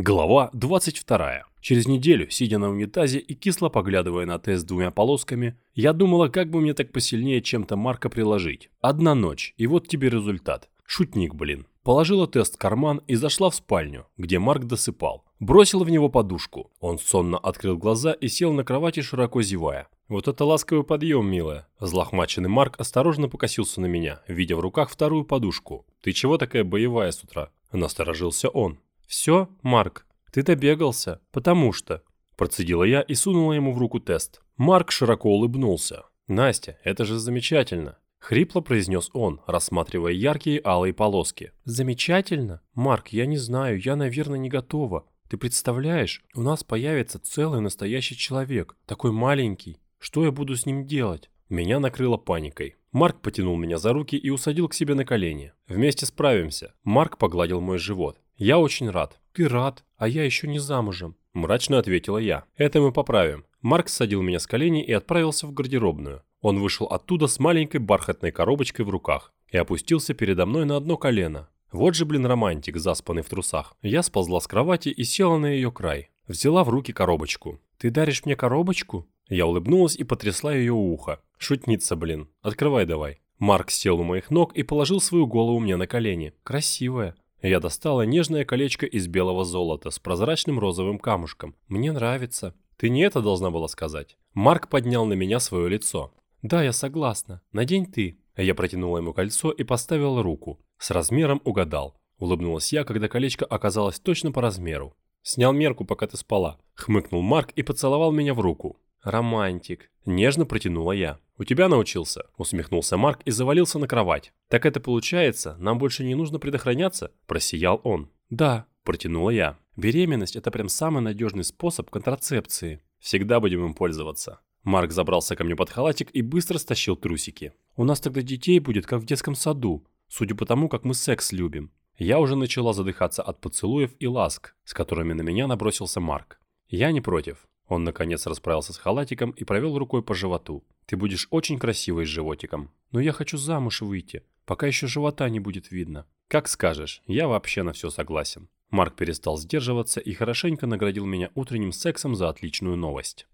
Глава 22. Через неделю, сидя на унитазе и кисло поглядывая на тест двумя полосками, я думала, как бы мне так посильнее чем-то Марка приложить. Одна ночь, и вот тебе результат. Шутник, блин. Положила тест в карман и зашла в спальню, где Марк досыпал. Бросила в него подушку. Он сонно открыл глаза и сел на кровати, широко зевая. «Вот это ласковый подъем, милая!» Злохмаченный Марк осторожно покосился на меня, видя в руках вторую подушку. «Ты чего такая боевая с утра?» Насторожился он. «Все, Марк, ты добегался, потому что...» Процедила я и сунула ему в руку тест. Марк широко улыбнулся. «Настя, это же замечательно!» Хрипло произнес он, рассматривая яркие алые полоски. «Замечательно? Марк, я не знаю, я, наверное, не готова. Ты представляешь, у нас появится целый настоящий человек, такой маленький. Что я буду с ним делать?» Меня накрыло паникой. Марк потянул меня за руки и усадил к себе на колени. «Вместе справимся». Марк погладил мой живот. «Я очень рад». «Ты рад, а я еще не замужем», – мрачно ответила я. «Это мы поправим». Марк садил меня с колени и отправился в гардеробную. Он вышел оттуда с маленькой бархатной коробочкой в руках и опустился передо мной на одно колено. Вот же, блин, романтик, заспанный в трусах. Я сползла с кровати и села на ее край. Взяла в руки коробочку. «Ты даришь мне коробочку?» Я улыбнулась и потрясла ее ухо. «Шутница, блин. Открывай давай». Марк сел у моих ног и положил свою голову мне на колени. «Красивая. Я достала нежное колечко из белого золота с прозрачным розовым камушком. Мне нравится. Ты не это должна была сказать. Марк поднял на меня свое лицо. Да, я согласна. Надень ты. Я протянула ему кольцо и поставила руку. С размером угадал. Улыбнулась я, когда колечко оказалось точно по размеру. Снял мерку, пока ты спала. Хмыкнул Марк и поцеловал меня в руку. Романтик. Нежно протянула я. «У тебя научился?» – усмехнулся Марк и завалился на кровать. «Так это получается? Нам больше не нужно предохраняться?» – просиял он. «Да», – протянула я. «Беременность – это прям самый надежный способ контрацепции. Всегда будем им пользоваться». Марк забрался ко мне под халатик и быстро стащил трусики. «У нас тогда детей будет, как в детском саду, судя по тому, как мы секс любим». Я уже начала задыхаться от поцелуев и ласк, с которыми на меня набросился Марк. Я не против. Он, наконец, расправился с халатиком и провел рукой по животу. «Ты будешь очень красивой с животиком. Но я хочу замуж выйти, пока еще живота не будет видно». «Как скажешь, я вообще на все согласен». Марк перестал сдерживаться и хорошенько наградил меня утренним сексом за отличную новость.